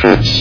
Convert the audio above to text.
Mm-hmm.